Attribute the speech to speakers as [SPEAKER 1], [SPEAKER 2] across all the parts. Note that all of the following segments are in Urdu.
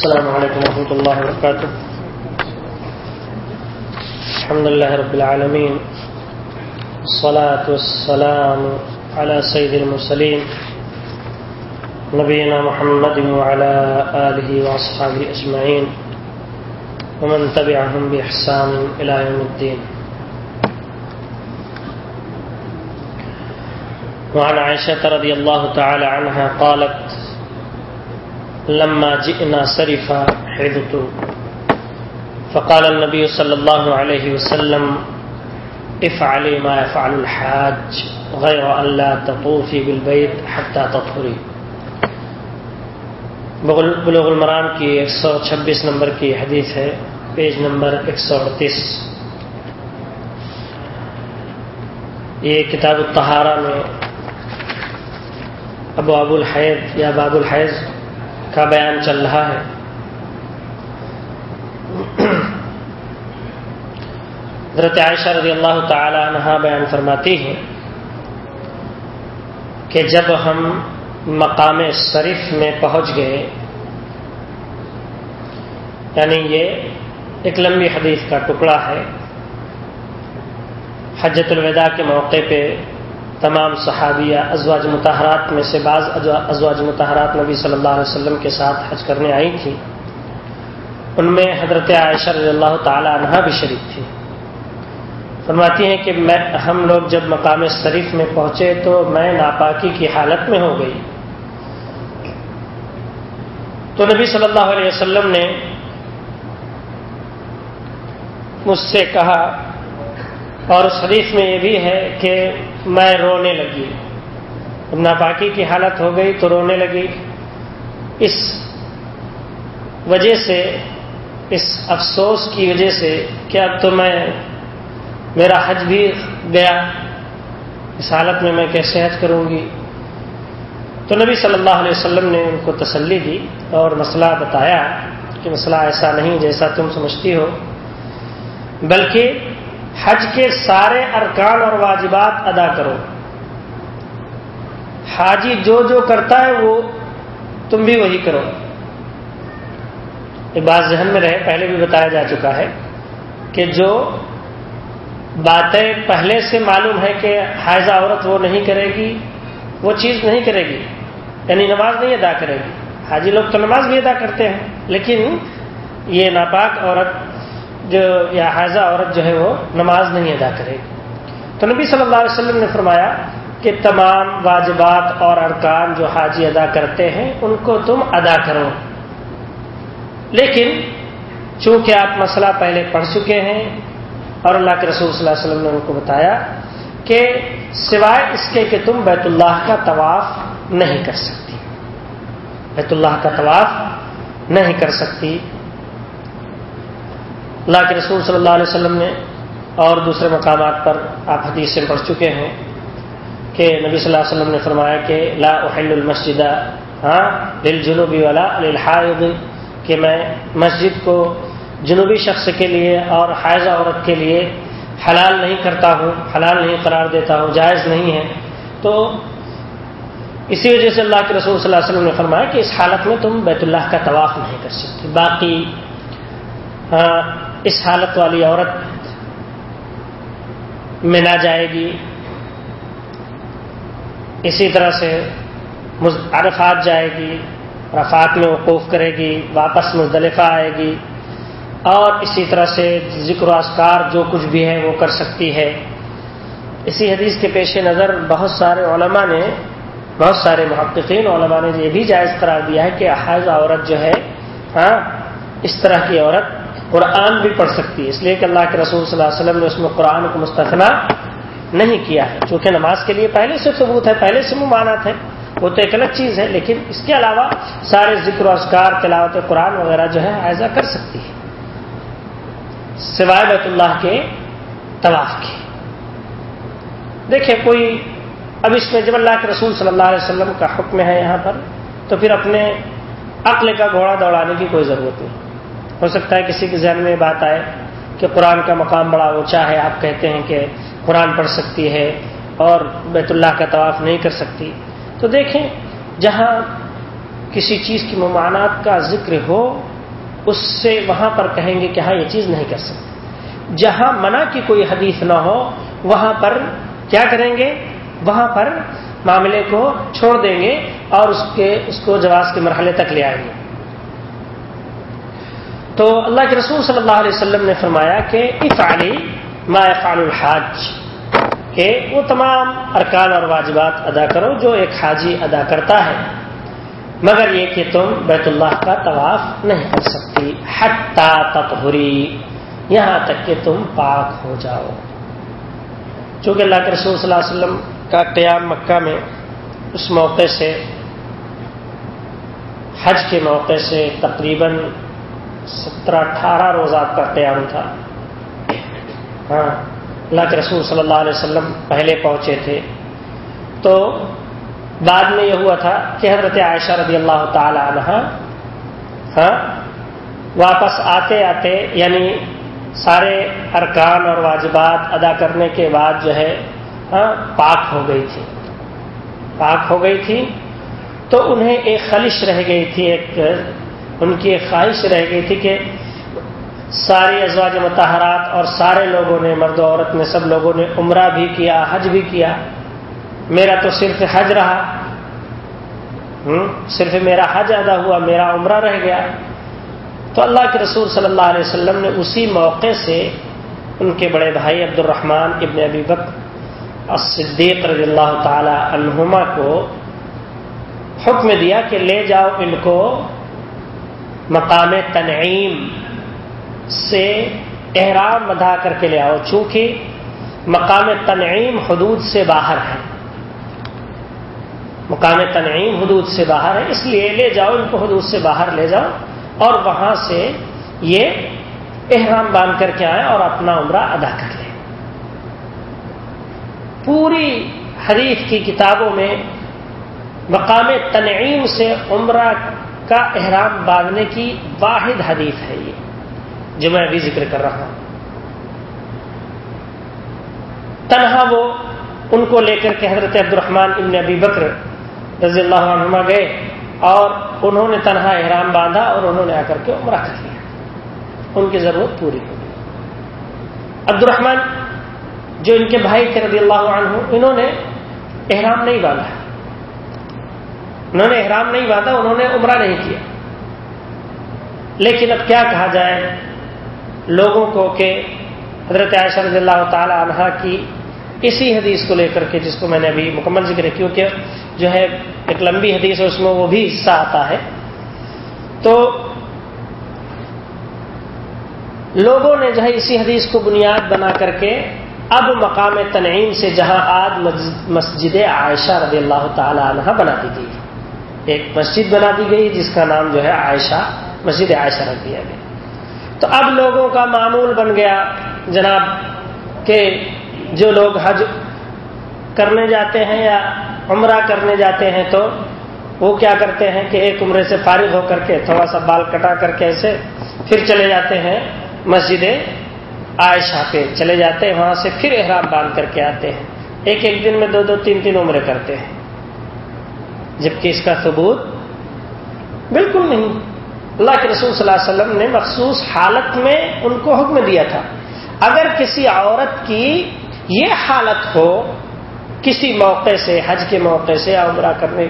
[SPEAKER 1] السلام عليكم ورحمة الله وبركاته. الحمد لله رب العالمين. الصلاة والسلام على سيد المرسلين نبينا محمد وعلى آله وأصحابه أجمعين ومن تبعهم بإحسان إلى يوم الدين. وعن عائشة رضي الله تعالى عنها قالت لما جئنا صرفا حدت فقال النبي صلى الله عليه وسلم افعلي ما يفعل الحاج، غير أن لا تطوفي بالبيت حتى تطهري. بلوغ المرام کی ایک سو چھبیس نمبر کی حدیث ہے، پیج نمبر ایک سو اڑتیس. یہ کتاب الطہارہ میں ابو ابو الحید یا باب الحیض کا بیان چل رہا ہے۔ حضرت عائشہ رضی اللہ تعالی عنہ بیان فرماتی ہیں کہ جب ہم مقام شریف میں پہنچ گئے یعنی یہ ایک لمبی حدیث کا ٹکڑا ہے حجت الوداع کے موقع پہ تمام صحابیہ ازواج متحرات میں سے بعض ازواج متحرات نبی صلی اللہ علیہ وسلم کے ساتھ حج کرنے آئی تھیں۔ ان میں حضرت عائشہ رضی اللہ تعالی عنہ بھی شریک تھی فرماتی ہیں کہ میں ہم لوگ جب مقام شریف میں پہنچے تو میں ناپاکی کی حالت میں ہو گئی۔ تو نبی صلی اللہ علیہ وسلم نے مجھ سے کہا اور اس حدیث میں یہ بھی ہے کہ میں رونے لگی۔ ناپاکی کی حالت ہو گئی تو رونے لگی۔ اس وجہ سے، اس افسوس کی وجہ سے کہ اب تو میں، میرا حج بھی گیا۔ اس حالت میں میں کیسے حج کروں گی؟ تو نبی صلی اللہ علیہ وسلم نے ان کو تسلی دی اور مسئلہ بتایا کہ مسئلہ ایسا نہیں جیسا تم سمجھتی ہو، بلکہ حج کے سارے ارکان اور واجبات ادا کرو۔ حاجی جو جو کرتا ہے وہ تم بھی وہی کرو۔ یہ بات ذہن میں رہے، پہلے بھی بتایا جا چکا ہے کہ جو باتیں پہلے سے معلوم ہے کہ حائضہ عورت وہ نہیں کرے گی، وہ چیز نہیں کرے گی یعنی نماز نہیں ادا کرے گی۔ حاجی لوگ تو نماز بھی ادا کرتے ہیں، لیکن یہ ناپاک عورت جو یا حاضہ عورت جو ہے وہ نماز نہیں ادا کرے گی۔ تو نبی صلی اللہ علیہ وسلم نے فرمایا کہ تمام واجبات اور ارکان جو حاجی ادا کرتے ہیں، ان کو تم ادا کرو۔ لیکن چونکہ آپ مسئلہ پہلے پڑھ چکے ہیں اور اللہ کے رسول صلی اللہ علیہ وسلم نے ان کو بتایا کہ سوائے اس کے کہ تم بیت اللہ کا طواف نہیں کر سکتی۔ بیت اللہ کا طواف نہیں کر سکتی۔ اللہ کے رسول صلی اللہ علیہ وسلم نے اور دوسرے مقامات پر آپ حدیث سے پڑھ چکے ہیں کہ نبی صلی اللہ علیہ وسلم نے فرمایا کہ لا احل المسجد ہاں دل جنوبی والا الحاظ کہ میں مسجد کو جنوبی شخص کے لیے اور حائضہ عورت کے لیے حلال نہیں کرتا ہوں، حلال نہیں قرار دیتا ہوں، جائز نہیں ہے۔ تو اسی وجہ سے اللہ کے رسول صلی اللہ علیہ وسلم نے فرمایا کہ اس حالت میں تم بیت اللہ کا طواف نہیں کر سکتے۔ باقی ہاں، اس حالت والی عورت میں نہ جائے گی۔ اسی طرح سے عرفات جائے گی، عرفات میں وقوف کرے گی، واپس مزدلفہ آئے گی۔ اور اسی طرح سے ذکر و اسکار جو کچھ بھی ہے وہ کر سکتی ہے۔ اسی حدیث کے پیش نظر بہت سارے علماء نے، بہت سارے محققین علماء نے یہ بھی جائز قرار دیا ہے کہ حاض عورت جو ہے ہاں اس طرح کی عورت قرآن بھی پڑھ سکتی ہے۔ اس لیے کہ اللہ کے رسول صلی اللہ علیہ وسلم نے اس میں قرآن کو مستثنا نہیں کیا ہے۔ چونکہ نماز کے لیے پہلے سے ثبوت ہے، پہلے سے ممانعت ہے۔ وہ تو ایک الگ چیز ہے، لیکن اس کے علاوہ سارے ذکر و اسکار تلاوت قرآن وغیرہ جو ہے ایزا کر سکتی ہے۔ سوائے بیت اللہ کے طواف کے۔ دیکھیں، کوئی اب اس میں جب اللہ کے رسول صلی اللہ علیہ وسلم کا حکم ہے یہاں پر، تو پھر اپنے عقل کا گھوڑا دوڑانے کی کوئی ضرورت نہیں۔ ہو سکتا ہے کسی کے ذہن میں بات آئے کہ قرآن کا مقام بڑا اونچا ہے، آپ کہتے ہیں کہ قرآن پڑھ سکتی ہے اور بیت اللہ کا طواف نہیں کر سکتی۔ تو دیکھیں، جہاں کسی چیز کی ممانعت کا ذکر ہو، اس سے وہاں پر کہیں گے کہ ہاں یہ چیز نہیں کر سکتے۔ جہاں منع کی کوئی حدیث نہ ہو، وہاں پر کیا کریں گے؟ وہاں پر معاملے کو چھوڑ دیں گے اور اس کے، اس کو جواز کے مرحلے تک لے آئیں گے۔ تو اللہ کے رسول صلی اللہ علیہ وسلم نے فرمایا کہ افعلی ما افعال الحاج، کہ وہ تمام ارکان اور واجبات ادا کرو جو ایک حاجی ادا کرتا ہے۔ مگر یہ کہ تم بیت اللہ کا طواف نہیں کر سکتی، حتی تطہری، یہاں تک کہ تم پاک ہو جاؤ۔ چونکہ اللہ کے رسول صلی اللہ علیہ وسلم کا قیام مکہ میں اس موقع سے، حج کے موقع سے تقریباً سترہ اٹھارہ روزات کا قیام تھا۔ ہاں اللہ کے رسول صلی اللہ علیہ وسلم پہلے پہنچے تھے۔ تو بعد میں یہ ہوا تھا کہ حضرت عائشہ رضی اللہ تعالی عنہ ہاں واپس آتے آتے یعنی سارے ارکان اور واجبات ادا کرنے کے بعد جو ہے ہاں پاک ہو گئی تھی۔ پاک ہو گئی تھی۔ تو انہیں ایک خلش رہ گئی تھی، ایک ان کی ایک خواہش رہ گئی تھی کہ ساری ازواج متحرات اور سارے لوگوں نے، مرد و عورت نے، سب لوگوں نے عمرہ بھی کیا، حج بھی کیا۔ میرا تو صرف حج رہا۔ صرف میرا حج ادا ہوا، میرا عمرہ رہ گیا۔ تو اللہ کے رسول صلی اللہ علیہ وسلم نے اسی موقع سے ان کے بڑے بھائی عبد الرحمان ابن ابی بک صدیق رضی اللہ تعالی عنہما کو حکم دیا کہ لے جاؤ ان کو مقام تنعیم سے احرام بدا کر کے لے آؤ، چونکہ مقام تنعیم حدود سے باہر ہے۔ مقام تنعیم حدود سے باہر ہے، اس لیے لے جاؤ، ان کو حدود سے باہر لے جاؤ۔ اور وہاں سے یہ احرام باندھ کر کے آئے اور اپنا عمرہ ادا کر لیں پوری حریف کی کتابوں میں مقام تنعیم سے عمرہ کا احرام باندھنے کی واحد حدیث ہے یہ، جو میں ابھی ذکر کر رہا ہوں۔ تنہا وہ ان کو لے کر کے حضرت عبد الرحمان ابن ابی بکر رضی اللہ عنہما گئے اور انہوں نے تنہا احرام باندھا اور انہوں نے آ کر کے عمرہ کر لیا۔ ان کی ضرورت پوری ہو گئی۔ عبد الرحمان جو ان کے بھائی تھے رضی اللہ عنہ، انہوں نے احرام نہیں باندھا۔ انہوں نے احرام نہیں باندھا، انہوں نے عمرہ نہیں کیا۔ لیکن اب کیا کہا جائے؟ لوگوں کو کہ حضرت عائشہ رضی اللہ تعالی عنہ کی اسی حدیث کو لے کر کے، جس کو میں نے ابھی مکمل ذکر کیونکہ جو ہے ایک لمبی حدیث ہے، اس میں وہ بھی حصہ آتا ہے۔ تو لوگوں نے جو ہے اسی حدیث کو بنیاد بنا کر کے اب مقام تنعیم سے جہاں آج مسجد عائشہ رضی اللہ تعالی عنہ بنا دی گئی۔ ایک مسجد بنا دی گئی جس کا نام جو ہے عائشہ، مسجد عائشہ رکھ دیا گیا۔ تو اب لوگوں کا معمول بن گیا جناب کہ جو لوگ حج کرنے جاتے ہیں یا عمرہ کرنے جاتے ہیں تو وہ کیا کرتے ہیں کہ ایک عمرے سے فارغ ہو کر کے تھوڑا سا بال کٹا کر کے ایسے پھر چلے جاتے ہیں مسجد عائشہ پہ۔ چلے جاتے ہیں، وہاں سے پھر احرام باندھ کر کے آتے ہیں۔ ایک ایک دن میں دو دو تین تین عمرے کرتے ہیں۔ جبکہ اس کا ثبوت بالکل نہیں۔ اللہ کے رسول صلی اللہ علیہ وسلم نے مخصوص حالت میں ان کو حکم دیا تھا۔ اگر کسی عورت کی یہ حالت ہو کسی موقع سے، حج کے موقع سے یا عمرہ کرنے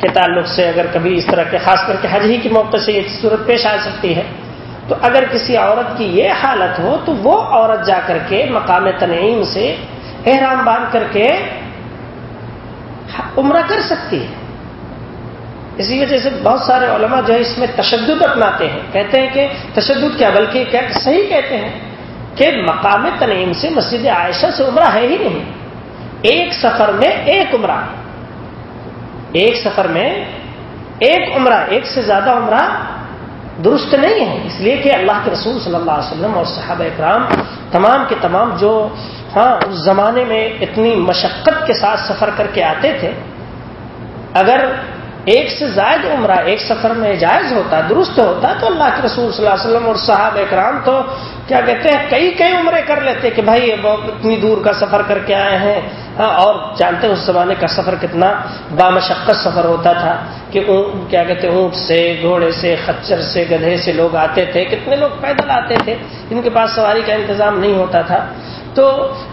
[SPEAKER 1] کے تعلق سے، اگر کبھی اس طرح کے، خاص کر کے حج ہی کے موقع سے یہ صورت پیش آ سکتی ہے، تو اگر کسی عورت کی یہ حالت ہو تو وہ عورت جا کر کے مقام تنعیم سے احرام باندھ کر کے عمرہ کر سکتی ہے۔ اسی وجہ سے بہت سارے علماء جو ہے اس میں تشدد اپناتے ہیں۔ کہتے ہیں کہ تشدد کیا، بلکہ کیا صحیح کہتے ہیں کہ مقام تنعیم سے مسجد عائشہ سے عمرہ ہے ہی نہیں۔ ایک سفر میں ایک عمرہ۔ ایک سفر میں ایک عمرہ، ایک سے زیادہ عمرہ درست نہیں ہے۔ اس لیے کہ اللہ کے رسول صلی اللہ علیہ وسلم اور صحابہ اکرام تمام کے تمام جو ہاں اس زمانے میں اتنی مشقت کے ساتھ سفر کر کے آتے تھے، اگر ایک سے زائد عمرہ، ایک سفر میں جائز ہوتا، درست ہوتا، تو اللہ کے رسول صلی اللہ علیہ وسلم اور صاحب اکرام تو کیا کہتے ہیں، کئی کئی عمرے کر لیتے کہ بھائی اتنی دور کا سفر کر کے آئے ہیں۔ ہاں، اور جانتے ہیں اس زمانے کا سفر کتنا بامشقت سفر ہوتا تھا کہ کیا کہتے ہیں، اونٹ سے، گھوڑے سے، خچر سے، گدھے سے لوگ آتے تھے، کتنے لوگ پیدل آتے تھے، جن کے پاس سواری کا انتظام نہیں ہوتا تھا۔ تو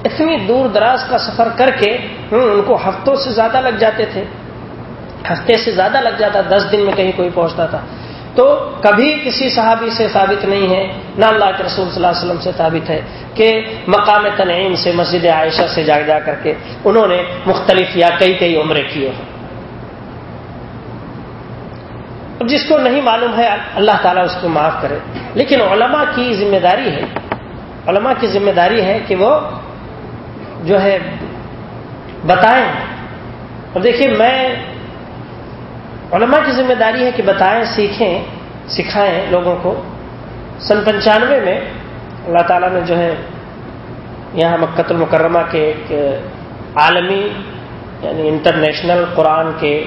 [SPEAKER 1] اتنی دور دراز کا سفر کر کے ان کو ہفتوں سے زیادہ لگ جاتے تھے۔ ہفتے سے زیادہ لگ جاتا، دس دن میں کہیں کوئی پہنچتا تھا۔ تو کبھی کسی صحابی سے ثابت نہیں ہے، نہ اللہ کے رسول صلی اللہ علیہ وسلم سے ثابت ہے کہ مقام تنعیم سے، مسجد عائشہ سے جا جا کر کے انہوں نے مختلف یا کئی کئی عمرے کیے ہیں۔ اب جس کو نہیں معلوم ہے، اللہ تعالیٰ اس کو معاف کرے۔ لیکن علماء کی ذمہ داری ہے، علماء کی ذمہ داری ہے کہ وہ جو ہے، بتائیں۔ اور دیکھیے، میں علماء کی ذمہ داری ہے کہ بتائیں، سیکھیں، سکھائیں لوگوں کو۔ سن پنچانوے میں اللہ تعالیٰ نے جو ہے یہاں مکت المکرمہ کے ایک عالمی یعنی انٹرنیشنل قرآن کے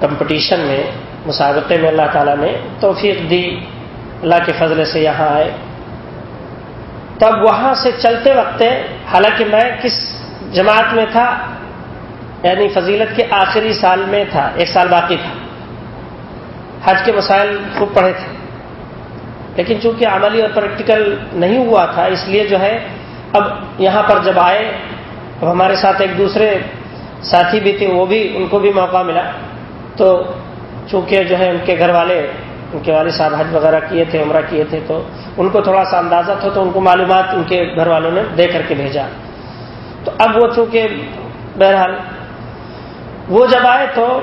[SPEAKER 1] کمپٹیشن میں، مسابقے میں اللہ تعالیٰ نے توفیق دی۔ اللہ کے فضل سے یہاں آئے۔ تب وہاں سے چلتے وقت حالانکہ میں کس جماعت میں تھا یعنی فضیلت کے آخری سال میں تھا، ایک سال باقی تھا۔ حج کے مسائل خوب پڑھے تھے۔ لیکن چونکہ عملی اور پریکٹیکل نہیں ہوا تھا، اس لیے جو ہے، اب یہاں پر جب آئے، اب ہمارے ساتھ ایک دوسرے ساتھی بھی تھے، وہ بھی، ان کو بھی موقع ملا۔ تو چونکہ جو ہے، ان کے گھر والے، ان کے والد صاحب حج وغیرہ کیے تھے، عمرہ کیے تھے، تو ان کو تھوڑا سا اندازہ تھا، تو ان کو معلومات ان کے گھر والوں نے دے کر کے بھیجا۔ تو اب وہ چونکہ بہرحال وہ جب آئے تو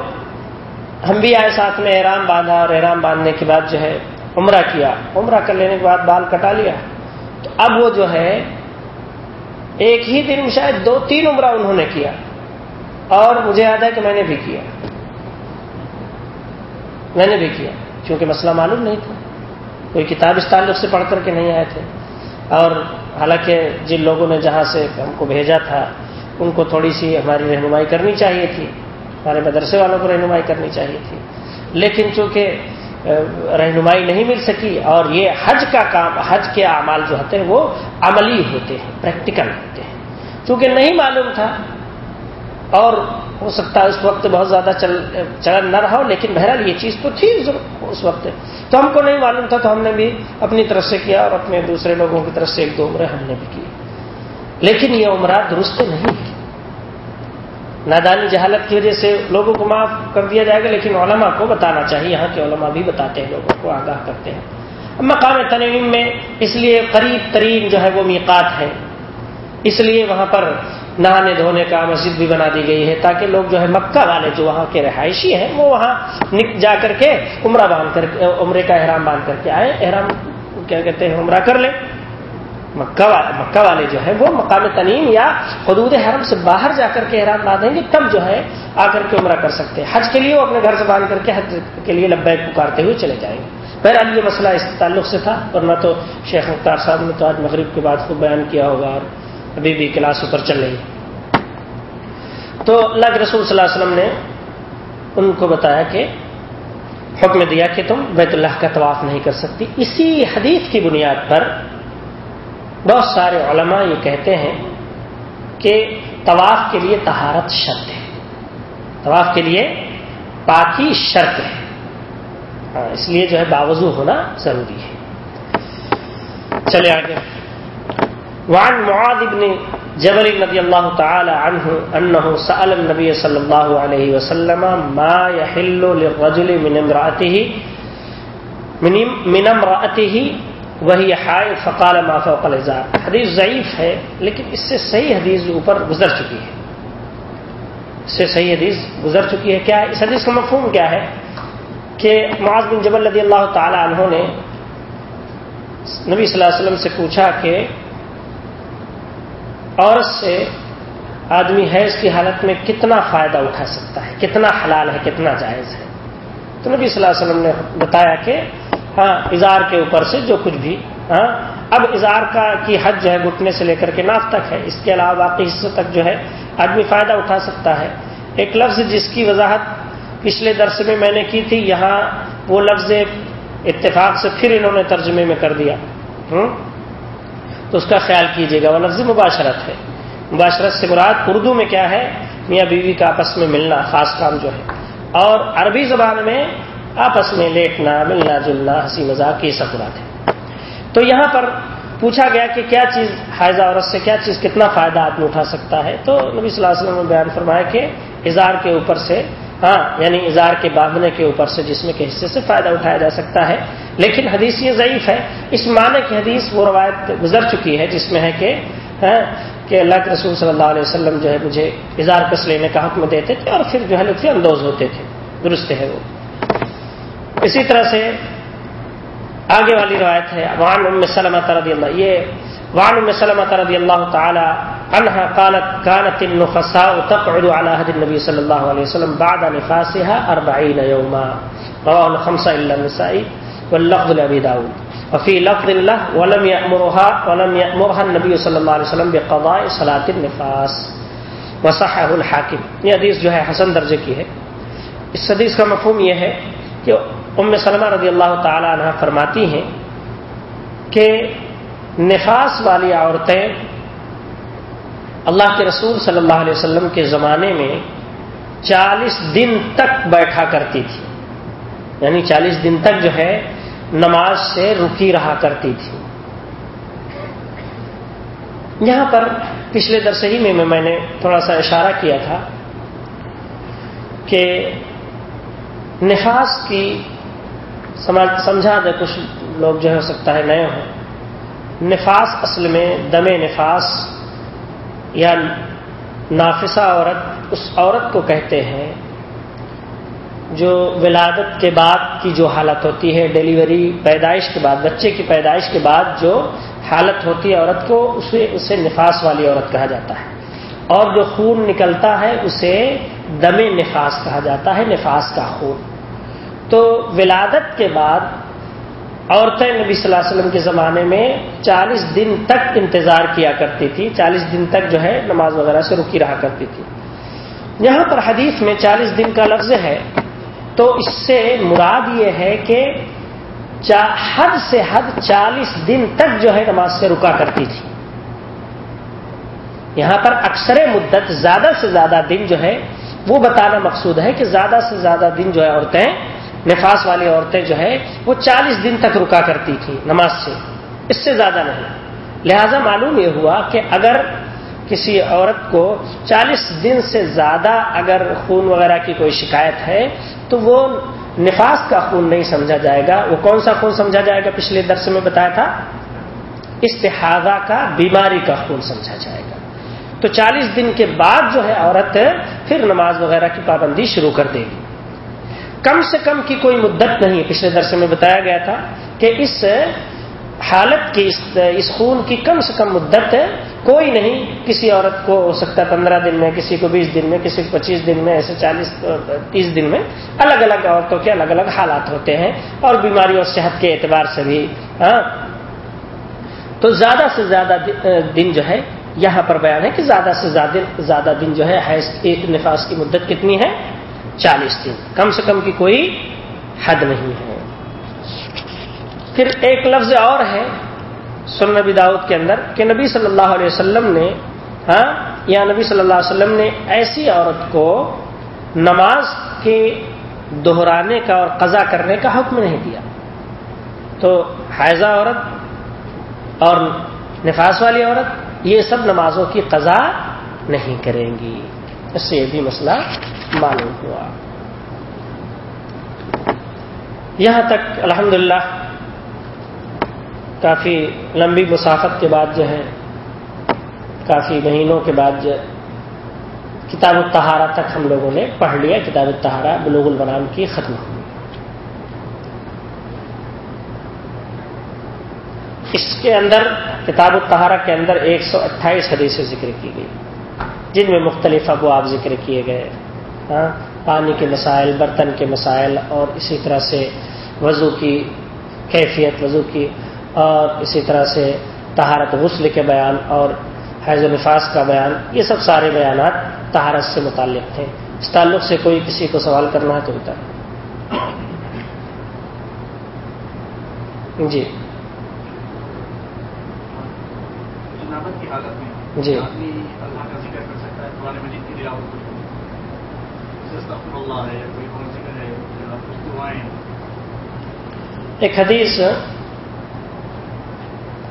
[SPEAKER 1] ہم بھی آئے ساتھ میں، احرام باندھا اور احرام باندھنے کے بعد جو ہے عمرہ کیا۔ عمرہ کر لینے کے بعد بال کٹا لیا۔ تو اب وہ جو ہے، ایک ہی دن شاید دو تین عمرہ انہوں نے کیا۔ اور مجھے یاد ہے کہ میں نے بھی کیا۔ میں نے بھی کیا۔ کیونکہ مسئلہ معلوم نہیں تھا۔ کوئی کتاب اس تعلق سے پڑھ کر کے نہیں آئے تھے۔ اور حالانکہ جن لوگوں نے جہاں سے ہم کو بھیجا تھا، ان کو تھوڑی سی ہماری رہنمائی کرنی چاہیے تھی۔ ہمارے مدرسے والوں کو رہنمائی کرنی چاہیے تھی۔ لیکن چونکہ رہنمائی نہیں مل سکی اور یہ حج کا کام، حج کے اعمال جو ہوتے ہیں، وہ عملی ہوتے ہیں، پریکٹیکل ہوتے ہیں۔ چونکہ نہیں معلوم تھا اور ہو سکتا ہے اس وقت بہت زیادہ چل، چلن نہ رہا ہو، لیکن بہرحال یہ چیز تو تھی اس وقت۔ تو ہم کو نہیں معلوم تھا، تو ہم نے بھی اپنی طرف سے کیا اور اپنے دوسرے لوگوں کی طرف سے ایک دو عمریں ہم نے بھی کی۔ لیکن یہ عمرہ درست نہیں ہے نادانی جہالت کی وجہ سے لوگوں کو معاف کر دیا جائے گا، لیکن علماء کو بتانا چاہیے، یہاں کے علماء بھی بتاتے ہیں، لوگوں کو آگاہ کرتے ہیں۔ مقام تنویم میں اس لیے قریب ترین جو ہے وہ میقات ہے۔ اس لیے وہاں پر نہانے دھونے کا مسجد بھی بنا دی گئی ہے، تاکہ لوگ جو ہے مکہ والے جو وہاں کے رہائشی ہیں، وہ وہاں جا کر کے عمرہ باندھ کر عمرے کا احرام باندھ کر کے آئے احرام کیا کہتے ہیں، عمرہ کر لیں۔ مکہ والے مکہ والے جو ہے وہ مقام تنیم یا حدود حرم سے باہر جا کر کے احرام باندھیں گے، تب جو ہے آ کر کے عمرہ کر سکتے ہیں۔ حج کے لیے وہ اپنے گھر سے باندھ کر کے حج کے لیے لبیک پکارتے ہوئے چلے جائیں گے۔ بہرحال یہ مسئلہ اس تعلق سے تھا، ورنہ تو شیخ مختار صاحب نے تو آج مغرب کے بعد خوب بیان کیا ہوگا اور ابھی بھی کلاس اوپر چل رہی ہے۔ تو اللہ کے رسول صلی اللہ علیہ وسلم نے ان کو بتایا کہ حکم دیا کہ تم بیت اللہ کا طواف نہیں کر سکتی۔ اسی حدیث کی بنیاد پر بہت سارے علماء یہ کہتے ہیں کہ طواف کے لیے تہارت شرط ہے۔ طواف کے لیے پاکی شرط ہے۔ ہاں، اس لیے جو ہے باوضو ہونا ضروری ہے۔ چلے آگے۔ وعن معاذ بن جبل رضی اللہ تعالی عنہ انه سأل النبي صلی اللہ علیہ وسلم ما يحل للرجل من امرأته من امرأته وہی ہائے فقال ما فوق الزار حدیث ضعیف ہے، لیکن اس سے صحیح حدیث اوپر گزر چکی ہے۔ اس سے صحیح حدیث گزر چکی ہے۔ کیا ہے؟ اس حدیث کا مفہوم کیا ہے؟ کہ معاذ بن جبل رضی اللہ تعالی عنہ نے نبی صلی اللہ علیہ وسلم سے پوچھا کہ عورت سے آدمی حیض کی حالت میں کتنا فائدہ اٹھا سکتا ہے؟ کتنا حلال ہے، کتنا جائز ہے؟ تو نبی صلی اللہ علیہ وسلم نے بتایا کہ ہاں اظہار کے اوپر سے جو کچھ بھی ہاں اب اظہار کا کی حد جو ہے گھٹنے سے لے کر کے ناف تک ہے۔ اس کے علاوہ باقی حصے تک جو ہے، آدمی فائدہ اٹھا سکتا ہے۔ ایک لفظ جس کی وضاحت پچھلے درس میں میں نے کی تھی، یہاں وہ لفظ اتفاق سے پھر انہوں نے ترجمے میں کر دیا۔ تو اس کا خیال کیجیے گا، وہ لفظ مباشرت ہے۔ مباشرت سے مراد اردو میں کیا ہے؟ میاں بیوی کا آپس میں ملنا خاص کام جو ہے۔ اور عربی زبان میں آپس میں لیٹنا ملنا جلنا ہنسی مذاق یہ سب بات ہے۔ تو یہاں پر پوچھا گیا کہ کیا چیز حائضہ عورت سے کیا چیز کتنا فائدہ آدمی اٹھا سکتا ہے؟ تو نبی صلی اللہ علیہ وسلم نے بیان فرمایا کہ اظہار کے اوپر سے ہاں یعنی اظہار کے باندھنے کے اوپر سے جسم کے حصے سے فائدہ اٹھایا جا سکتا ہے۔ لیکن حدیث یہ ضعیف ہے۔ اس معنی کی حدیث وہ روایت گزر چکی ہے جس میں ہے کہ ہاں، کہ اللہ کے رسول صلی اللہ علیہ وسلم جو ہے مجھے اظہار کس لینے کا حکم دیتے تھے اور پھر جو ہے لطف اندوز ہوتے تھے۔ درست ہے وہ۔ اسی طرح سے آگے والی روایت ہے وان ام سلمہ رضی اللہ، یہ وان ام سلمہ رضی اللہ تعالی عنها قالت كانت النفساء تقعد على هدي النبي صلى الله عليه وسلم بعد نفاسها 40 يوما رواه الخمسه الا النسائي واللفظ لابي داود. وفي لفظ له ولم يأمرها ولم يأمرها النبي صلى الله عليه وسلم بقضاء صلاة النفاس. وصححه الحاکم. یہ حدیث جو ہے حسن درجے کی ہے۔ اس حدیث کا مفہوم یہ ہے کہ ام سلمہ رضی اللہ تعالی عنہ فرماتی ہیں کہ نفاس والی عورتیں اللہ کے رسول صلی اللہ علیہ وسلم کے زمانے میں چالیس دن تک بیٹھا کرتی تھی۔ یعنی چالیس دن تک جو ہے نماز سے رکی رہا کرتی تھی۔ یہاں پر پچھلے درس ہی میں میں نے تھوڑا سا اشارہ کیا تھا کہ نفاس کی سمجھا دے کچھ لوگ جو ہے ہو سکتا ہے نئے ہوں۔ نفاس اصل میں دم نفاس یا نافسہ عورت اس عورت کو کہتے ہیں جو ولادت کے بعد کی جو حالت ہوتی ہے، ڈیلیوری پیدائش کے بعد، بچے کی پیدائش کے بعد جو حالت ہوتی ہے عورت کو، اسے اسے نفاس والی عورت کہا جاتا ہے۔ اور جو خون نکلتا ہے، اسے دم نفاس کہا جاتا ہے، نفاس کا خون۔ تو ولادت کے بعد عورتیں نبی صلی اللہ علیہ وسلم کے زمانے میں چالیس دن تک انتظار کیا کرتی تھی، چالیس دن تک جو ہے نماز وغیرہ سے رکی رہا کرتی تھی۔ یہاں پر حدیث میں چالیس دن کا لفظ ہے، تو اس سے مراد یہ ہے کہ حد سے حد چالیس دن تک جو ہے نماز سے رکا کرتی تھی۔ یہاں پر اکثر مدت زیادہ سے زیادہ دن جو ہے، وہ بتانا مقصود ہے کہ زیادہ سے زیادہ دن جو ہے عورتیں نفاس والی عورتیں جو ہے وہ چالیس دن تک رکا کرتی تھی نماز سے۔ اس سے زیادہ نہیں۔ لہذا معلوم یہ ہوا کہ اگر کسی عورت کو چالیس دن سے زیادہ اگر خون وغیرہ کی کوئی شکایت ہے، تو وہ نفاس کا خون نہیں سمجھا جائے گا۔ وہ کون سا خون سمجھا جائے گا؟ پچھلے درس میں بتایا تھا۔ استحاظہ کا، بیماری کا خون سمجھا جائے گا۔ تو چالیس دن کے بعد جو ہے، عورت پھر نماز وغیرہ کی پابندی شروع کر دے گی۔ کم سے کم کی کوئی مدت نہیں ہے پچھلے درس میں بتایا گیا تھا کہ اس حالت کی، اس خون کی کم سے کم مدت کوئی نہیں، کسی عورت کو ہو سکتا ہے پندرہ دن میں، کسی کو بیس دن میں، کسی کو پچیس دن میں، ایسے چالیس، تیس دن میں الگ الگ عورتوں کے الگ الگ حالات ہوتے ہیں اور بیماری اور صحت کے اعتبار سے بھی ہاں۔ تو زیادہ سے زیادہ دن جو ہے، یہاں پر بیان ہے کہ زیادہ سے زیادہ زیادہ دن جو ہے ایک نفاس کی مدت کتنی ہے؟ چالیس دن۔ کم سے کم کی کوئی حد نہیں ہے۔ پھر ایک لفظ اور ہے سن نبی داؤد کے اندر کہ نبی صلی اللہ علیہ وسلم نے ہاں یا نبی صلی اللہ علیہ وسلم نے ایسی عورت کو نماز کے دہرانے کا اور قضا کرنے کا حکم نہیں دیا۔ تو حیضہ عورت اور نفاس والی عورت یہ سب نمازوں کی قضا نہیں کریں گی۔ اس سے یہ بھی مسئلہ معلوم ہوا۔ یہاں تک الحمدللہ کافی لمبی مسافت کے بعد جو ہے، کافی مہینوں کے بعد جو کتاب التہارا تک ہم لوگوں نے پڑھ لیا۔ کتاب التہارا بلوغ البرام کی ختم ہوئی۔ اس کے اندر، کتاب التہارا کے اندر ایک سو اٹھائیس حدیثیں ذکر کی گئی۔ جن میں مختلف ابواب ذکر کیے گئے ہاں پانی کے مسائل برتن کے مسائل اور اسی طرح سے وضو کی کیفیت وضو کی اور اسی طرح سے تہارت غسل کے بیان اور حیض و نفاس کا بیان یہ سب سارے بیانات تہارت سے متعلق تھے۔ اس تعلق سے کوئی کسی کو سوال کرنا ہے تو بتا جی۔ جی۔ ایک حدیث،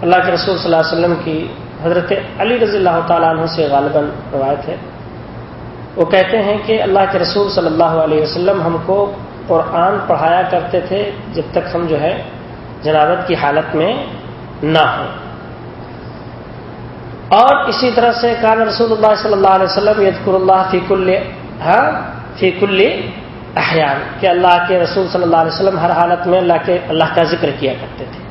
[SPEAKER 1] اللہ کے رسول صلی اللہ علیہ وسلم کی حضرت علی رضی اللہ تعالیٰ عنہ سے غالباً روایت ہے۔ وہ کہتے ہیں کہ اللہ کے رسول صلی اللہ علیہ وسلم ہم کو قرآن پڑھایا کرتے تھے جب تک ہم جو ہے جنابت کی حالت میں نہ ہوں۔ اور اسی طرح سے کان رسول اللہ صلی اللہ علیہ وسلم یدکر اللہ فیق ہاں؟ فیق احیان، کہ اللہ کے رسول صلی اللہ علیہ وسلم ہر حالت میں اللہ کے اللہ کا ذکر کیا کرتے تھے۔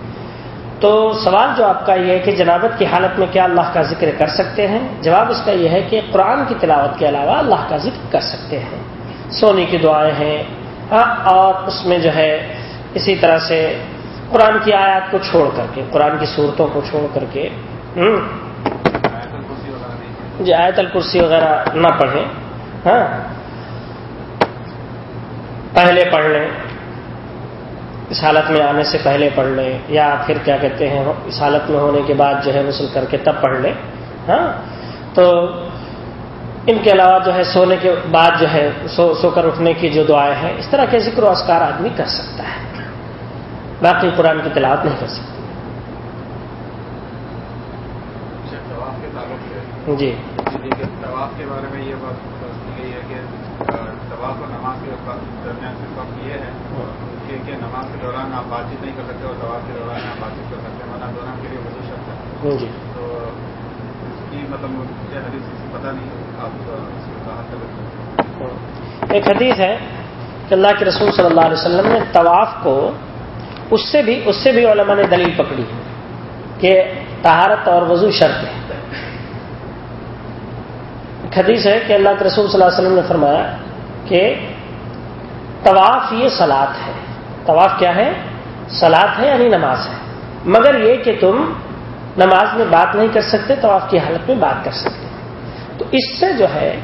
[SPEAKER 1] تو سوال جو آپ کا یہ ہے کہ جنابت کی حالت میں کیا اللہ کا ذکر کر سکتے ہیں؟ جواب اس کا یہ ہے کہ قرآن کی تلاوت کے علاوہ اللہ کا ذکر کر سکتے ہیں۔ سونے کی دعائیں ہیں ہاں؟ اور اس میں جو ہے اسی طرح سے قرآن کی آیات کو چھوڑ کر کے، قرآن کی صورتوں کو چھوڑ کر کے جی آیت الکرسی وغیرہ نہ پڑھیں۔ ہاں۔ پہلے پڑھ لیں۔ اس حالت میں آنے سے پہلے پڑھ لیں۔ یا پھر کیا کہتے ہیں، اس حالت میں ہونے کے بعد جو ہے غسل کر کے تب پڑھ لیں۔ ہاں۔ تو ان کے علاوہ جو ہے سونے کے بعد جو ہے، سو سو کر اٹھنے کی جو دعائیں ہیں، اس طرح کے ذکر و اسکار آدمی کر سکتا ہے۔ باقی قرآن کی تلاوت نہیں کر سکتا۔
[SPEAKER 2] جی۔ طواف کے بارے میں یہ بات گئی ہے کہ طواف اور نماز کے درمیان صرف وقت یہ ہے کہ نماز کے دوران آپ بات چیت نہیں کر سکتے اور طواف کے دوران آپ بات چیت کر سکتے ہیں مطلب دونوں کے لیے وضو شرط ہے۔
[SPEAKER 1] جی۔
[SPEAKER 2] تو اس کی مطلب مجھے حدیث پتہ نہیں آپ اس کو کہاں تک
[SPEAKER 1] ایک حدیث ہے کہ اللہ کے رسول صلی اللہ علیہ وسلم نے طواف کو اس سے بھی اس سے بھی علماء نے دلیل پکڑی ہے کہ طہارت اور وضو شرط ہے۔ حدیث ہے کہ اللہ کے رسول صلی اللہ علیہ وسلم نے فرمایا کہ طواف یہ سلاد ہے۔ طواف کیا ہے؟ سلاد ہے یعنی نماز ہے۔ مگر یہ کہ تم نماز میں بات نہیں کر سکتے، طواف کی حالت میں بات کر سکتے۔ تو اس سے جو ہے،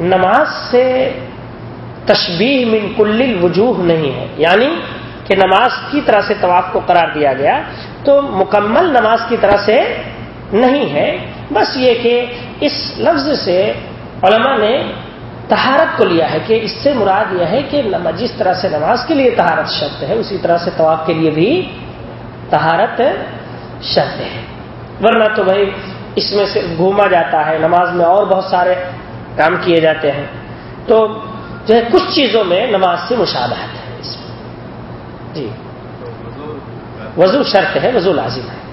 [SPEAKER 1] نماز سے تشبیح من کل وجوہ نہیں ہے۔ یعنی کہ نماز کی طرح سے طواف کو قرار دیا گیا تو مکمل نماز کی طرح سے نہیں ہے۔ بس یہ کہ اس لفظ سے علماء نے تہارت کو لیا ہے کہ اس سے مراد یہ ہے کہ جس طرح سے نماز کے لیے تہارت شرط ہے اسی طرح سے طواف کے لیے بھی تہارت شرط ہے۔ ورنہ تو بھائی اس میں سے گھوما جاتا ہے نماز میں اور بہت سارے کام کیے جاتے ہیں۔ تو جو ہے کچھ چیزوں میں نماز سے مشابہت ہے۔ اس میں۔ جی۔ وضو شرط ہے وضو لازم ہے۔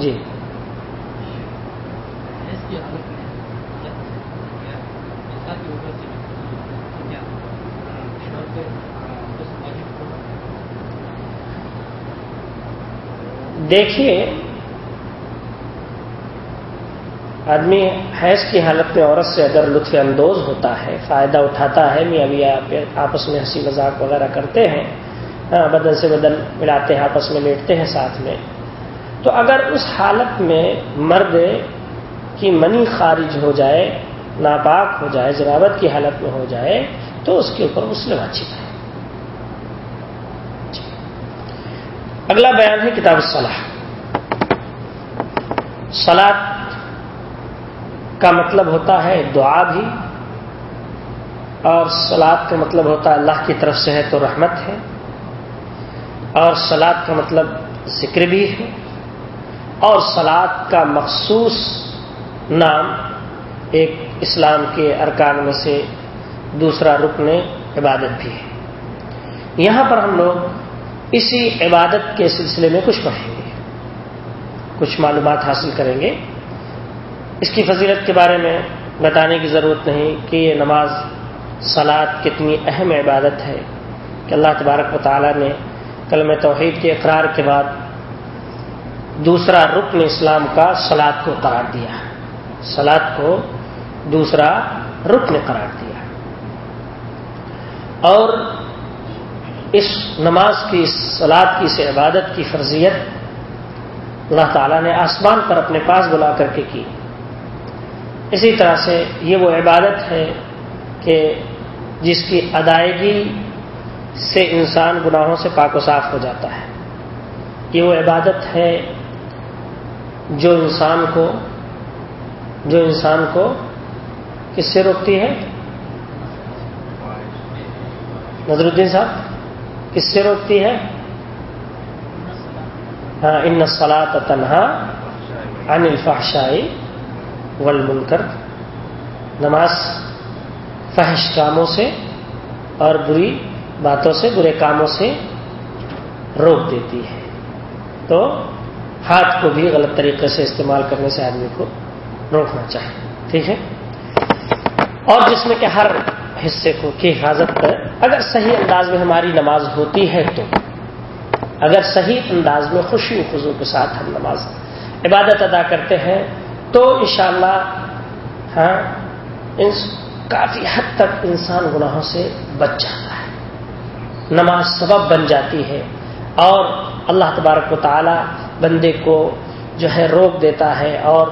[SPEAKER 1] جی۔ دیکھیے، آدمی حیض کی حالت میں عورت سے اگر لطف اندوز ہوتا ہے، فائدہ اٹھاتا ہے، میاں ابھی آپس میں ہنسی مذاق وغیرہ کرتے ہیں ہاں، بدن سے بدن ملاتے ہیں، آپس میں لیٹتے ہیں ساتھ میں، تو اگر اس حالت میں مرد کی منی خارج ہو جائے، ناپاک ہو جائے ضراوت کی حالت میں ہو جائے، تو اس کے اوپر مسلم اچھی ہے۔ اگلا بیان ہے کتاب صلاح سلاد کا مطلب ہوتا ہے دعا بھی، اور سلاد کا مطلب ہوتا ہے اللہ کی طرف سے ہے تو رحمت ہے، اور سلاد کا مطلب ذکر بھی ہے، اور سلاد کا مخصوص نام ایک اسلام کے ارکان میں سے دوسرا رکن عبادت بھی ہے۔ یہاں پر ہم لوگ اسی عبادت کے سلسلے میں کچھ پڑھیں گے۔ کچھ معلومات حاصل کریں گے۔ اس کی فضیلت کے بارے میں بتانے کی ضرورت نہیں کہ یہ نماز سلاد کتنی اہم عبادت ہے کہ اللہ تبارک و تعالیٰ نے کلم توحید کے اقرار کے بعد دوسرا رکن اسلام کا سلاد کو قرار دیا۔ سلاد کو دوسرا رکن قرار دیا۔ اور اس نماز کی، اس سلاد کی، اس عبادت کی فرضیت اللہ تعالیٰ نے آسمان پر اپنے پاس بلا کر کے کی۔ اسی طرح سے یہ وہ عبادت ہے کہ جس کی ادائیگی سے انسان گناہوں سے پاک و صاف ہو جاتا ہے۔ یہ وہ عبادت ہے جو انسان کو، جو انسان کو کس سے روکتی ہے؟ نظر الدین صاحب؟ کس سے روکتی ہے؟ ہاں ان سلاط تنہا عن الفحشائی والمنکر۔ نماز فحش کاموں سے اور بری باتوں سے، برے کاموں سے روک دیتی ہے۔ تو ہاتھ کو بھی غلط طریقے سے استعمال کرنے سے آدمی کو روکنا چاہیے۔ ٹھیک ہے؟ اور جس میں کہ ہر حصے کو کی حفاظت کر اگر صحیح انداز میں ہماری نماز ہوتی ہے تو۔ اگر صحیح انداز میں خوشی و خزو کے ساتھ ہم نماز عبادت ادا کرتے ہیں تو انشاءاللہ ہاں کافی حد تک انسان گناہوں سے بچ جاتا ہے۔ نماز سبب بن جاتی ہے اور اللہ تبارک و تعالی بندے کو جو ہے روک دیتا ہے اور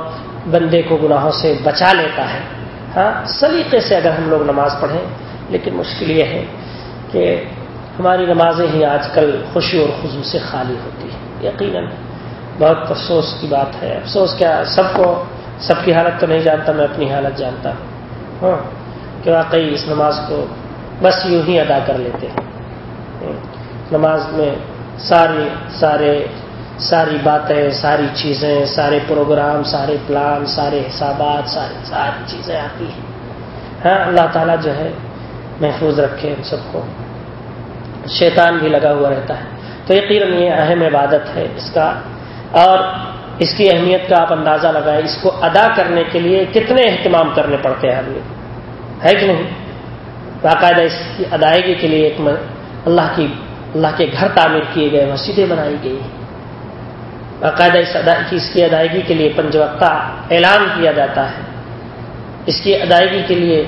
[SPEAKER 1] بندے کو گناہوں سے بچا لیتا ہے۔ ہاں سلیقے سے اگر ہم لوگ نماز پڑھیں، لیکن مشکل یہ ہے کہ ہماری نمازیں ہی آج کل خوشی اور خزو سے خالی ہوتی ہیں، یقیناً۔ بہت افسوس کی بات ہے۔ افسوس کیا؟ سب کو، سب کی حالت تو نہیں جانتا، میں اپنی حالت جانتا۔ ہوں ہاں کہ واقعی اس نماز کو بس یوں ہی ادا کر لیتے ہیں۔ ہاں، نماز میں ساری سارے ساری باتیں، ساری چیزیں، سارے پروگرام، سارے پلان، سارے حسابات، ساری ساری چیزیں آتی ہیں۔ ہاں اللہ تعالیٰ جو ہے محفوظ رکھے ہم سب کو۔ شیطان بھی لگا ہوا رہتا ہے۔ تو یقیناً یہ اہم عبادت ہے اس کا۔ اور اس کی اہمیت کا آپ اندازہ لگائیں، اس کو ادا کرنے کے لیے کتنے اہتمام کرنے پڑتے ہیں آدمی؟ ہے کہ نہیں؟ باقاعدہ اس کی ادائیگی کے لیے ایک اللہ کی اللہ کے گھر تعمیر کیے گئے، مسجدیں بنائی گئی ہیں۔ باقاعدہ اس اس کی ادائیگی کے لیے پنج وقتہ اعلان کیا جاتا ہے۔ اس کی ادائیگی کے لیے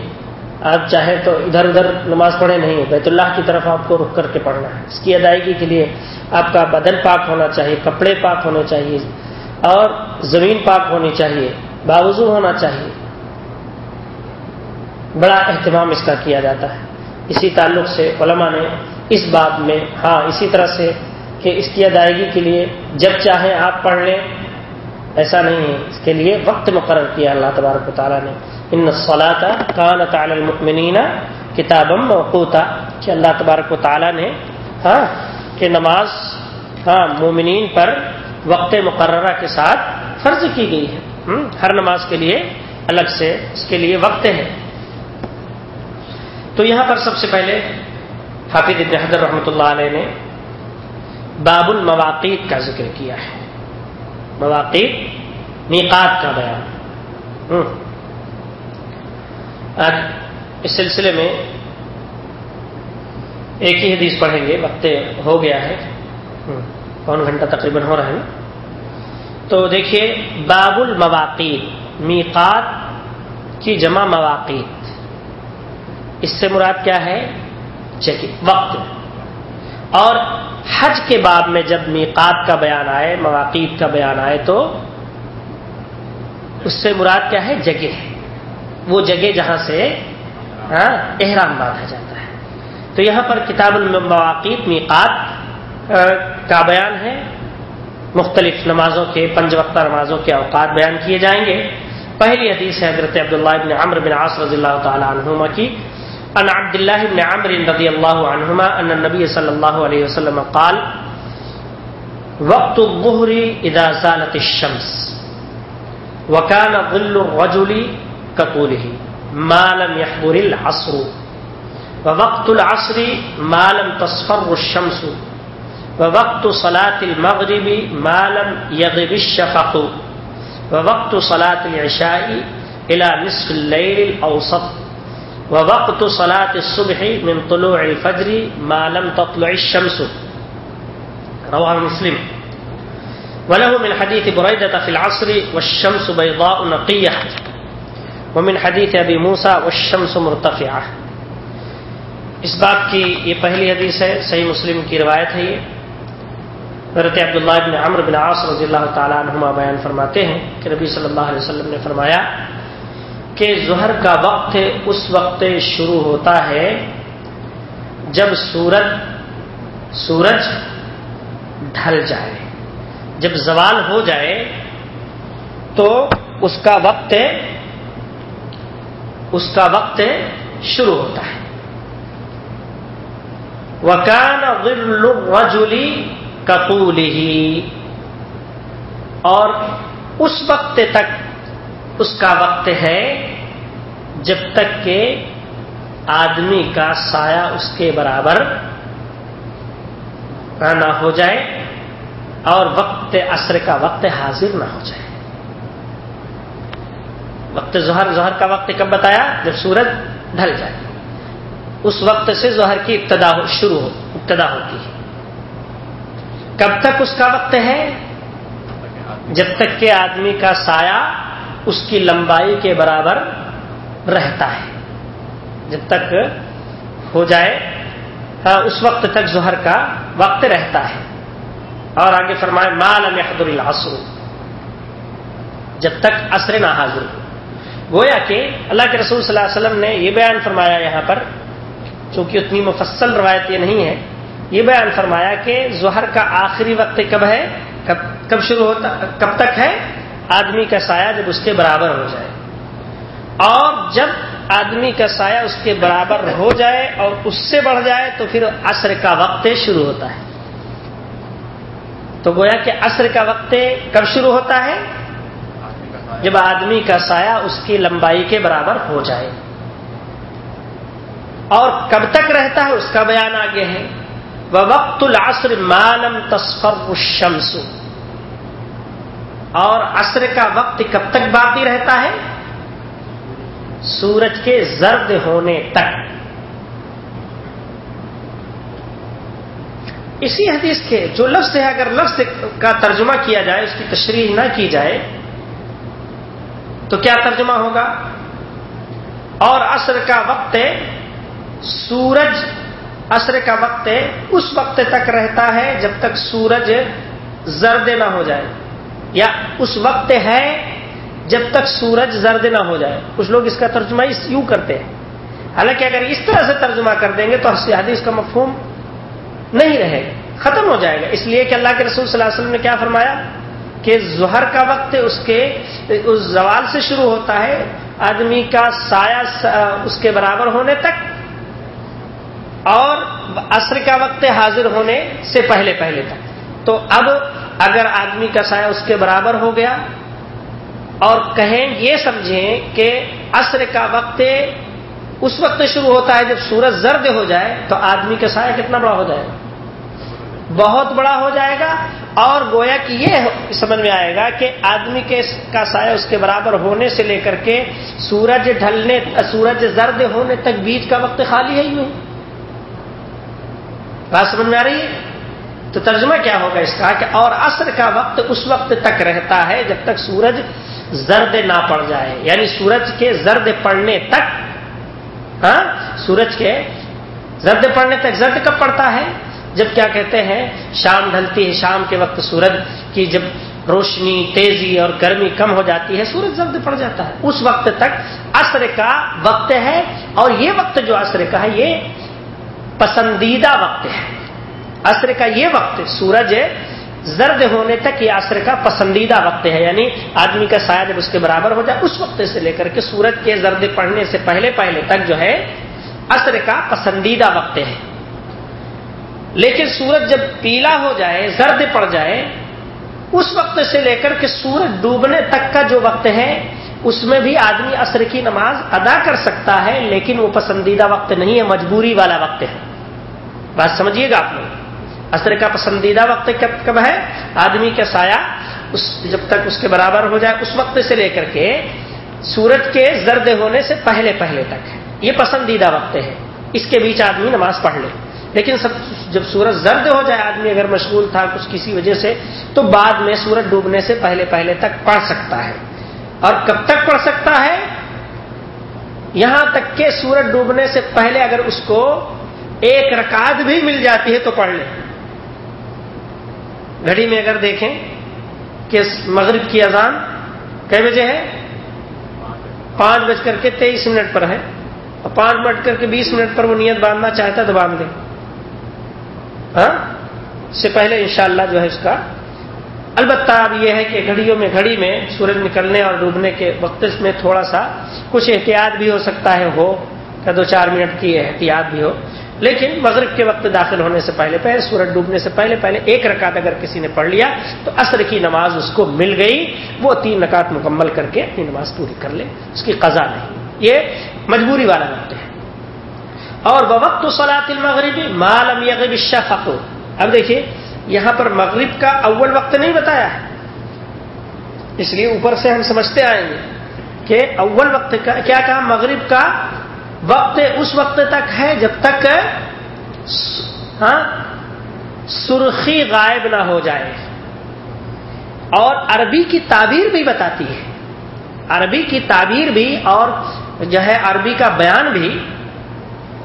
[SPEAKER 1] آپ چاہیں تو ادھر ادھر نماز پڑھے نہیں، بیت اللہ کی طرف آپ کو رک کر کے پڑھنا ہے۔ اس کی ادائیگی کے لیے آپ کا بدن پاک ہونا چاہیے، کپڑے پاک ہونے چاہیے اور زمین پاک ہونی چاہیے، باوضو ہونا چاہیے۔ بڑا اہتمام اس کا کیا جاتا ہے۔ اسی تعلق سے علماء نے اس بات میں ہاں اسی طرح سے کہ اس کی ادائیگی کے لیے جب چاہیں آپ پڑھ لیں۔ ایسا نہیں ہے۔ اس کے لیے وقت مقرر کیا اللہ تبارک و تعالیٰ نے۔ ان صلاح کان تعالی المؤمنین کتابم موقوتا۔ کہ اللہ تبارک و تعالیٰ نے ہاں کہ نماز ہاں مومنین پر وقت مقررہ کے ساتھ فرض کی گئی ہے۔ ہر نماز کے لیے الگ سے اس کے لیے وقت ہے تو یہاں پر سب سے پہلے حافظ ابن حضر رحمۃ اللہ علیہ نے باب المواقع کا ذکر کیا ہے۔ مواقع میقات کا بیان۔ آج اس سلسلے میں ایک ہی حدیث پڑھیں گے، وقت ہو گیا ہے۔ پون گھنٹہ تقریباً ہو رہا ہے۔ تو دیکھیے، باب المواقع میقات کی جمع مواقع اس سے مراد کیا ہے؟ وقت۔ اور حج کے بعد میں جب میقات کا بیان آئے مواقع کا بیان آئے تو اس سے مراد کیا ہے؟ جگہ وہ جگہ جہاں سے ہاں، احرام باندھا جاتا ہے۔ تو یہاں پر کتاب المواقع میقات کا بیان ہے۔ مختلف نمازوں کے، پنج وقتہ نمازوں کے اوقات بیان کیے جائیں گے۔ پہلی حدیث ہے حضرت عبداللہ ابن عمر بن عاص رضی اللہ تعالی عنہما کی۔ ان عبد الله بن عمرو رضي الله عنهما ان النبي صلى الله عليه وسلم قال، وقت الظهر اذا زالت الشمس، وكان ظل الرجل كطوله، ما لم يحضر العصر، ووقت العصر ما لم تصفر الشمس، ووقت صلاة المغرب ما لم يغب الشفق، ووقت صلاة العشاء إلى نصف الليل الأوسط. وقت صلاة الصبح من طلوع الفجر ما لم تطلع الشمس. رواه مسلم. وله من حديث بريدة في العصر والشمس بيضاء نقية. ومن حديث أبي موسى والشمس مرتفعة. اس بات کی یہ پہلی حدیث ہے، صحیح مسلم کی روایت ہے یہ. حضرت عبداللہ بن عمر بن عاص رضی اللہ تعالیٰ عنہما بیان فرماتے ہیں کہ نبی صلی اللہ علیہ وسلم نے فرمایا کہ ظہر کا وقت اس وقت شروع ہوتا ہے جب سورج سورج ڈھل جائے۔ جب زوال ہو جائے تو اس کا وقت اس کا وقت شروع ہوتا ہے۔ وکان رجولی کپولی اور اس وقت تک اس کا وقت ہے جب تک کہ آدمی کا سایہ اس کے برابر نہ ہو جائے اور وقت عصر کا وقت حاضر نہ ہو جائے۔ وقت ظہر ظہر کا وقت کب بتایا؟ جب سورج ڈھل جائے۔ اس وقت سے ظہر کی ابتدا شروع ہو، ابتدا ہوتی ہے۔ کب تک اس کا وقت ہے؟ جب تک کہ آدمی کا سایہ اس کی لمبائی کے برابر رہتا ہے۔ جب تک ہو جائے اس وقت تک ظہر کا وقت رہتا ہے۔ اور آگے فرمائے مال محدود العصر۔ جب تک عصر نہ حاضر گویا کہ اللہ کے رسول صلی اللہ علیہ وسلم نے یہ بیان فرمایا یہاں پر، چونکہ اتنی مفصل روایت یہ نہیں ہے، یہ بیان فرمایا کہ ظہر کا آخری وقت کب ہے؟ کب کب شروع ہوتا، کب تک ہے؟ آدمی کا سایہ جب اس کے برابر ہو جائے۔ اور جب آدمی کا سایہ اس کے برابر ہو جائے اور اس سے بڑھ جائے تو پھر عصر کا وقت شروع ہوتا ہے۔ تو گویا کہ عصر کا وقت کب شروع ہوتا ہے؟ جب آدمی کا سایہ اس کی لمبائی کے برابر ہو جائے۔ اور کب تک رہتا ہے اس کا بیان آگے ہے۔ وہ وقت العصر مالم تصفر الشمس۔ اور عصر کا وقت کب تک باقی رہتا ہے؟ سورج کے زرد ہونے تک۔ اسی حدیث کے جو لفظ ہے، اگر لفظ کا ترجمہ کیا جائے، اس کی تشریح نہ کی جائے، تو کیا ترجمہ ہوگا؟ اور عصر کا وقت سورج، عصر کا وقت اس وقت تک رہتا ہے جب تک سورج زرد نہ ہو جائے۔ یا اس وقت ہے جب تک سورج زرد نہ ہو جائے۔ کچھ لوگ اس کا ترجمہ اس یوں کرتے ہیں۔ حالانکہ اگر اس طرح سے ترجمہ کر دیں گے تو حدیث کا مفہوم نہیں رہے گا، ختم ہو جائے گا۔ اس لیے کہ اللہ کے رسول صلی اللہ علیہ وسلم نے کیا فرمایا؟ کہ ظہر کا وقت اس کے اس زوال سے شروع ہوتا ہے، آدمی کا سایہ اس کے برابر ہونے تک، اور عصر کا وقت حاضر ہونے سے پہلے پہلے تک۔ تو اب اگر آدمی کا سایہ اس کے برابر ہو گیا اور کہیں یہ سمجھیں کہ عصر کا وقت اس وقت شروع ہوتا ہے جب سورج زرد ہو جائے تو آدمی کا سایہ کتنا بڑا ہو جائے گا؟ بہت بڑا ہو جائے گا اور گویا کہ یہ سمجھ میں آئے گا کہ آدمی کے کا سایہ اس کے برابر ہونے سے لے کر کے سورج ڈھلنے، سورج زرد ہونے تک بیچ کا وقت خالی ہے یوں بات سمجھ میں آ رہی ہے؟ تو ترجمہ کیا ہوگا اس کا کہ اور عصر کا وقت اس وقت تک رہتا ہے جب تک سورج زرد نہ پڑ جائے۔ یعنی سورج کے زرد پڑنے تک ہاں سورج کے زرد پڑنے تک زرد کب پڑتا ہے؟ جب کیا کہتے ہیں، شام ڈھلتی ہے، شام کے وقت سورج کی جب روشنی تیزی اور گرمی کم ہو جاتی ہے، سورج زرد پڑ جاتا ہے۔ اس وقت تک عصر کا وقت ہے اور یہ وقت جو عصر کا ہے، یہ پسندیدہ وقت ہے۔ عصر کا یہ وقت سورج زرد ہونے تک یہ عصر کا پسندیدہ وقت ہے یعنی آدمی کا سایہ جب اس کے برابر ہو جائے، اس وقت سے لے کر کے سورج کے زرد پڑنے سے پہلے پہلے تک جو ہے، عصر کا پسندیدہ وقت ہے۔ لیکن سورج جب پیلا ہو جائے، زرد پڑ جائے، اس وقت سے لے کر کے سورج ڈوبنے تک کا جو وقت ہے، اس میں بھی آدمی عصر کی نماز ادا کر سکتا ہے، لیکن وہ پسندیدہ وقت نہیں ہے، مجبوری والا وقت ہے۔ بات سمجھیے گا آپ لوگ؟ عصر کا پسندیدہ وقت کب ہے؟ آدمی کا سایہ اس جب تک اس کے برابر ہو جائے، اس وقت سے لے کر کے سورج کے زرد ہونے سے پہلے پہلے تک ہے۔ یہ پسندیدہ وقت ہے۔ اس کے بیچ آدمی نماز پڑھ لے۔ لیکن سب جب سورج زرد ہو جائے، آدمی اگر مشغول تھا کچھ کسی وجہ سے، تو بعد میں سورج ڈوبنے سے پہلے پہلے تک پڑھ سکتا ہے۔ اور کب تک پڑھ سکتا ہے؟ یہاں تک کہ سورج ڈوبنے سے پہلے اگر اس کو ایک رکعت بھی مل جاتی ہے تو پڑھ لے۔ گھڑی میں اگر دیکھیں کہ مغرب کی اذان کئی بجے ہے؟ پانچ بج کر کے تیئیس منٹ پر ہے۔ اور پانچ بج کر کے بیس منٹ پر وہ نیت باندھنا چاہتا ہے تو باندھ دے۔ ہاں؟ سے پہلے انشاءاللہ جو ہے اس کا۔ البتہ اب یہ ہے کہ گھڑیوں میں، گھڑی میں سورج نکلنے اور ڈوبنے کے وقت میں تھوڑا سا کچھ احتیاط بھی ہو سکتا ہے، ہو، کہ دو چار منٹ کی احتیاط بھی ہو۔ لیکن مغرب کے وقت داخل ہونے سے پہلے پہلے سورج ڈوبنے سے پہلے پہلے ایک رکعت اگر کسی نے پڑھ لیا تو عصر کی نماز اس کو مل گئی۔ وہ تین رکعت مکمل کر کے اپنی نماز پوری کر لے، اس کی قضا نہیں۔ یہ مجبوری والا وقت ہے۔ اور بوقت سلاط المغربی مالم یغب الشفق۔ اب دیکھیے، یہاں پر مغرب کا اول وقت نہیں بتایا ہے۔ اس لیے اوپر سے ہم سمجھتے آئیں گے کہ اول وقت کا کیا کہا؟ مغرب کا وقت اس وقت تک ہے جب تک ہاں سرخی غائب نہ ہو جائے۔ اور عربی کی تعبیر بھی بتاتی ہے۔ عربی کی تعبیر بھی اور جو ہے عربی کا بیان بھی،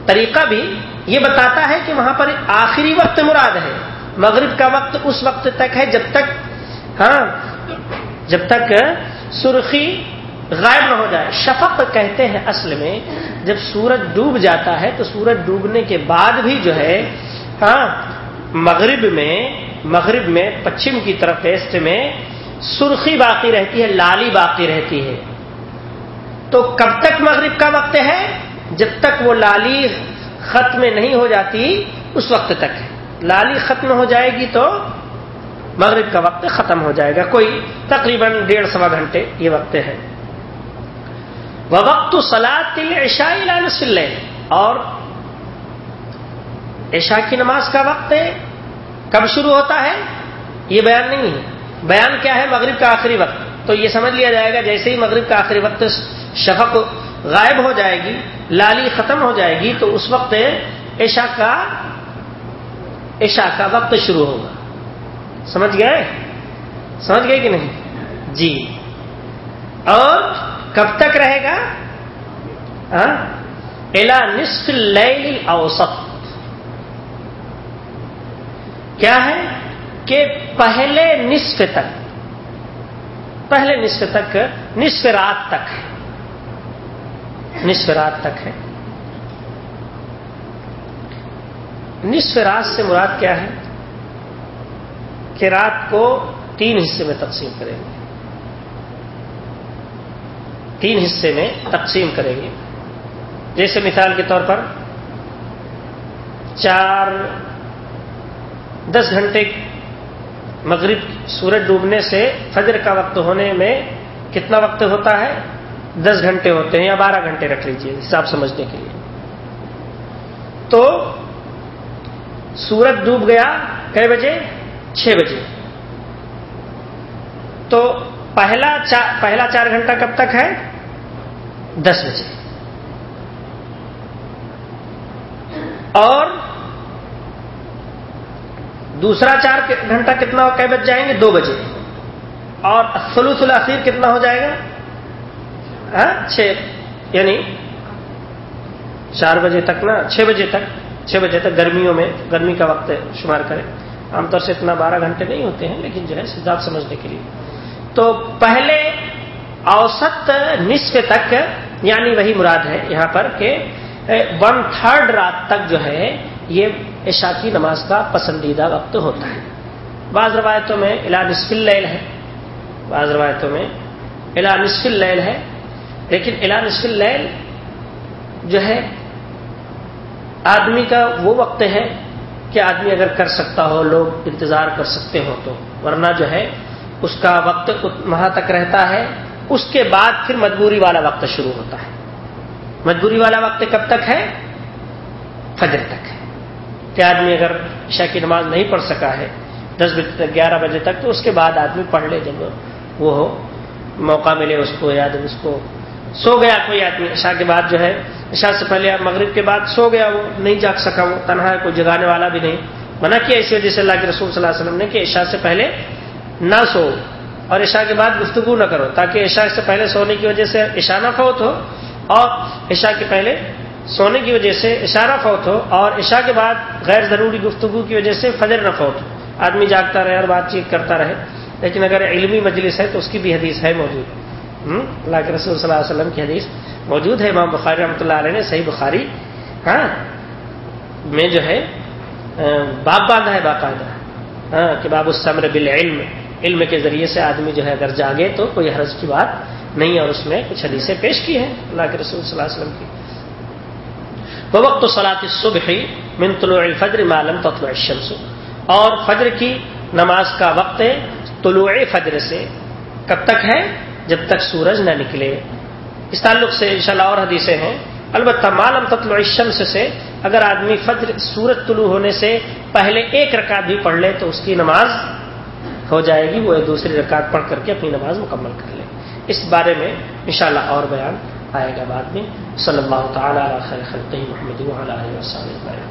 [SPEAKER 1] طریقہ بھی یہ بتاتا ہے کہ وہاں پر آخری وقت مراد ہے۔ مغرب کا وقت اس وقت تک ہے جب تک ہاں جب تک سرخی غائب نہ ہو جائے۔ شفق کہتے ہیں اصل میں، جب سورج ڈوب جاتا ہے تو سورج ڈوبنے کے بعد بھی جو ہے ہاں مغرب میں مغرب میں، پچھم کی طرف ایسٹ میں سرخی باقی رہتی ہے، لالی باقی رہتی ہے۔ تو کب تک مغرب کا وقت ہے؟ جب تک وہ لالی ختم نہیں ہو جاتی، اس وقت تک ہے۔ لالی ختم ہو جائے گی تو مغرب کا وقت ختم ہو جائے گا۔ کوئی تقریباً ڈیڑھ سوا گھنٹے یہ وقت ہے۔ وقت سلاد عشائی لال اور عشاء کی نماز کا وقت ہے، کب شروع ہوتا ہے؟ یہ بیان نہیں ہے۔ بیان کیا ہے؟ مغرب کا آخری وقت۔ تو یہ سمجھ لیا جائے گا، جیسے ہی مغرب کا آخری وقت شفق غائب ہو جائے گی، لالی ختم ہو جائے گی، تو اس وقت عشاء کا عشاء کا وقت شروع ہوگا۔ سمجھ گئے؟ سمجھ گئے کہ نہیں؟ جی۔ اور کب تک رہے گا؟ ہاں؟ الا نصف لیل اوسط کیا ہے؟ کہ پہلے نصف تک۔ پہلے نصف تک، نصف رات تک ہے۔ نصف رات تک ہے۔ نصف رات سے مراد کیا ہے؟ کہ رات کو تین حصے میں تقسیم کریں گے۔ تین حصے میں تقسیم کریں گے۔ جیسے مثال کے طور پر چار دس گھنٹے مغرب سورج ڈوبنے سے فجر کا وقت ہونے میں کتنا وقت ہوتا ہے؟ دس گھنٹے ہوتے ہیں یا بارہ گھنٹے رکھ لیجیے حساب سمجھنے کے لیے۔ تو سورج ڈوب گیا کئے بجے؟ چھ بجے۔ تو پہلا چار پہلا چار گھنٹہ کب تک ہے؟ دس بجے۔ اور دوسرا چار گھنٹہ کتنا کئے بج جائیں گے؟ دو بجے۔ اور سلوس الاخیر کتنا ہو جائے گا؟ ہاں؟ چھ۔ یعنی چار بجے تک نا چھ بجے تک۔ چھ بجے تک گرمیوں میں گرمی کا وقت شمار کریں۔ عام طور سے اتنا بارہ گھنٹے نہیں ہوتے ہیں، لیکن جو ہے سدھارت سمجھنے کے لیے۔ تو پہلے اوسط نصف تک یعنی وہی مراد ہے یہاں پر کہ ون تھرڈ رات تک جو ہے، یہ عشاء کی نماز کا پسندیدہ وقت ہوتا ہے۔ بعض روایتوں میں الا نصف اللیل ہے۔ بعض روایتوں میں الا نصف اللیل ہے۔ لیکن الا نصف اللیل جو ہے، آدمی کا وہ وقت ہے کہ آدمی اگر کر سکتا ہو، لوگ انتظار کر سکتے ہو تو۔ ورنہ جو ہے اس کا وقت وہاں تک رہتا ہے، اس کے بعد پھر مجبوری والا وقت شروع ہوتا ہے۔ مجبوری والا وقت کب تک ہے؟ فجر تک ہے۔ کہ آدمی اگر عشاء کی نماز نہیں پڑھ سکا ہے، دس بجے تک، گیارہ بجے تک، تو اس کے بعد آدمی پڑھ لے جب وہ ہو، موقع ملے اس کو، یا اس کو سو گیا، کوئی آدمی عشاء کے بعد جو ہے، عشاء سے پہلے مغرب کے بعد سو گیا، وہ نہیں جاگ سکا، وہ تنہا کوئی جگانے والا بھی نہیں۔ منع کیا اس وجہ سے اللہ کے رسول صلی اللہ علیہ وسلم نے کہ عشاء سے پہلے نہ سو اور عشاء کے بعد گفتگو نہ کرو تاکہ عشاء سے پہلے سونے کی وجہ سے اشانہ فوت ہو اور عشاء کے پہلے سونے کی وجہ سے اشارہ فوت ہو اور عشاء کے بعد غیر ضروری گفتگو کی وجہ سے فجر نہ فوت ہو۔ آدمی جاگتا رہے اور بات چیت کرتا رہے، لیکن اگر علمی مجلس ہے تو اس کی بھی حدیث ہے موجود۔ اللہ کے رسول صلی اللہ علیہ وسلم کی حدیث موجود ہے، امام بخاری رحمۃ اللہ علیہ نے صحیح بخاری۔ ہاں؟ میں جو ہے باب باندھا ہے باقاعدہ ہاں کہ باب السمر بالعلم۔ علم کے ذریعے سے آدمی جو ہے اگر جاگے تو کوئی حرض کی بات نہیں اور اس میں کچھ حدیثیں پیش کی ہیں اللہ کے رسول صلی اللہ علیہ وسلم کی۔ وہ وقت سلاط صبح من طلوع الفجر معلوم تطلع الشمس۔ اور فجر کی نماز کا وقت طلوع فجر سے کب تک ہے؟ جب تک سورج نہ نکلے۔ اس تعلق سے انشاءاللہ اور حدیثیں ہیں۔ البتہ معلوم تطلع الشمس سے اگر آدمی فجر سورج طلوع ہونے سے پہلے ایک رکعت بھی پڑھ لے تو اس کی نماز ہو جائے گی، وہ دوسری رکعت پڑھ کر کے اپنی نماز مکمل کر لیں اس بارے میں انشاءاللہ اور بیان آئے گا بعد میں۔ صلی اللہ تعالیٰ خیر خلقی محمد وسلم